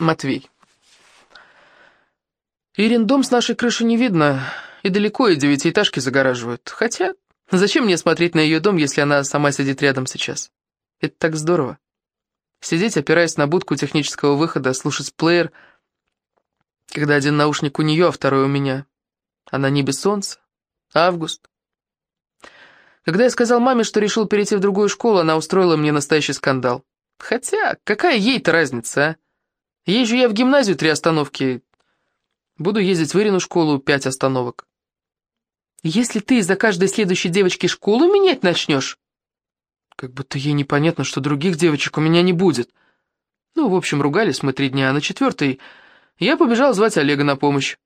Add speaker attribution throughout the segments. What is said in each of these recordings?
Speaker 1: Матвей. Ирин, дом с нашей крыши не видно, и далеко, и девятиэтажки загораживают. Хотя, зачем мне смотреть на ее дом, если она сама сидит рядом сейчас? Это так здорово. Сидеть, опираясь на будку технического выхода, слушать плеер, когда один наушник у нее, а второй у меня. А на небе солнце. Август. Когда я сказал маме, что решил перейти в другую школу, она устроила мне настоящий скандал. Хотя, какая ей-то разница, а? Езжу я в гимназию три остановки, буду ездить в Ирину школу пять остановок. Если ты из-за каждой следующей девочки школу менять начнешь... Как будто ей непонятно, что других девочек у меня не будет. Ну, в общем, ругались мы три дня, а на четвертый я побежал звать Олега на помощь.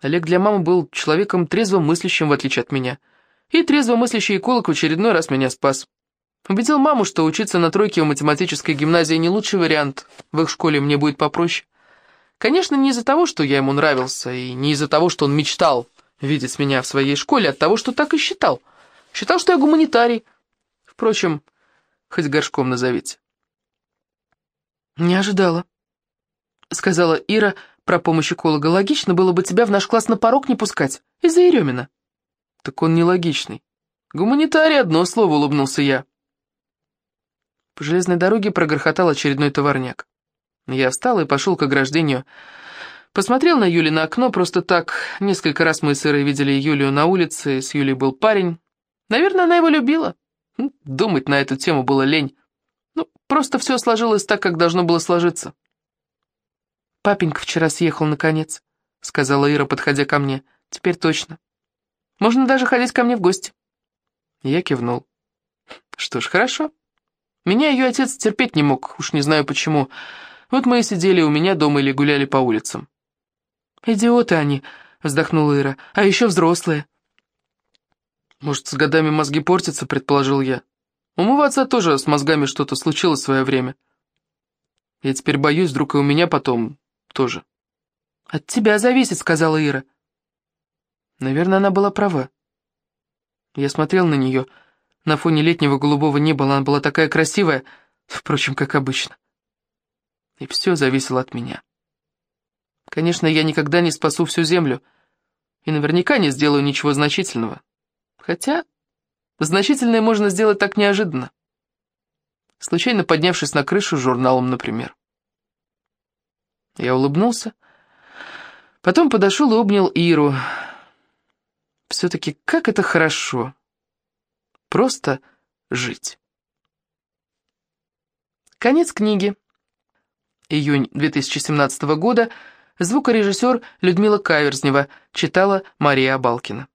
Speaker 1: Олег для мамы был человеком трезво мыслящим, в отличие от меня. И трезво мыслящий эколог в очередной раз меня спас. Убедил маму, что учиться на тройке в математической гимназии не лучший вариант, в их школе мне будет попроще. Конечно, не из-за того, что я ему нравился, и не из-за того, что он мечтал видеть меня в своей школе, а от того, что так и считал. Считал, что я гуманитарий. Впрочем, хоть горшком назовите. «Не ожидала», — сказала Ира про помощь эколога. «Логично было бы тебя в наш класс на порог не пускать, из-за Еремина». «Так он нелогичный. Гуманитарий одно слово», — улыбнулся я. По железной дороге прогрохотал очередной товарняк. Я встал и пошел к ограждению. Посмотрел на Юли на окно, просто так. Несколько раз мы с Ирой видели Юлию на улице, с Юлей был парень. Наверное, она его любила. Думать на эту тему было лень. Ну, просто все сложилось так, как должно было сложиться. «Папенька вчера съехал, наконец», — сказала Ира, подходя ко мне. «Теперь точно. Можно даже ходить ко мне в гости». Я кивнул. «Что ж, хорошо». Меня ее отец терпеть не мог, уж не знаю почему. Вот мы и сидели у меня дома или гуляли по улицам. «Идиоты они», — вздохнула Ира, — «а еще взрослые». «Может, с годами мозги портятся», — предположил я. «У моего отца тоже с мозгами что-то случилось в свое время. Я теперь боюсь, вдруг и у меня потом тоже». «От тебя зависит», — сказала Ира. Наверное, она была права. Я смотрел на нее, — на фоне летнего голубого неба она была такая красивая, впрочем, как обычно. И все зависело от меня. Конечно, я никогда не спасу всю землю, и наверняка не сделаю ничего значительного. Хотя значительное можно сделать так неожиданно. Случайно поднявшись на крышу журналом, например. Я улыбнулся, потом подошел и обнял Иру. Все-таки как это хорошо Просто жить. Конец книги. Июнь 2017 года. Звукорежиссер Людмила Каверзнева. Читала Мария Абалкина.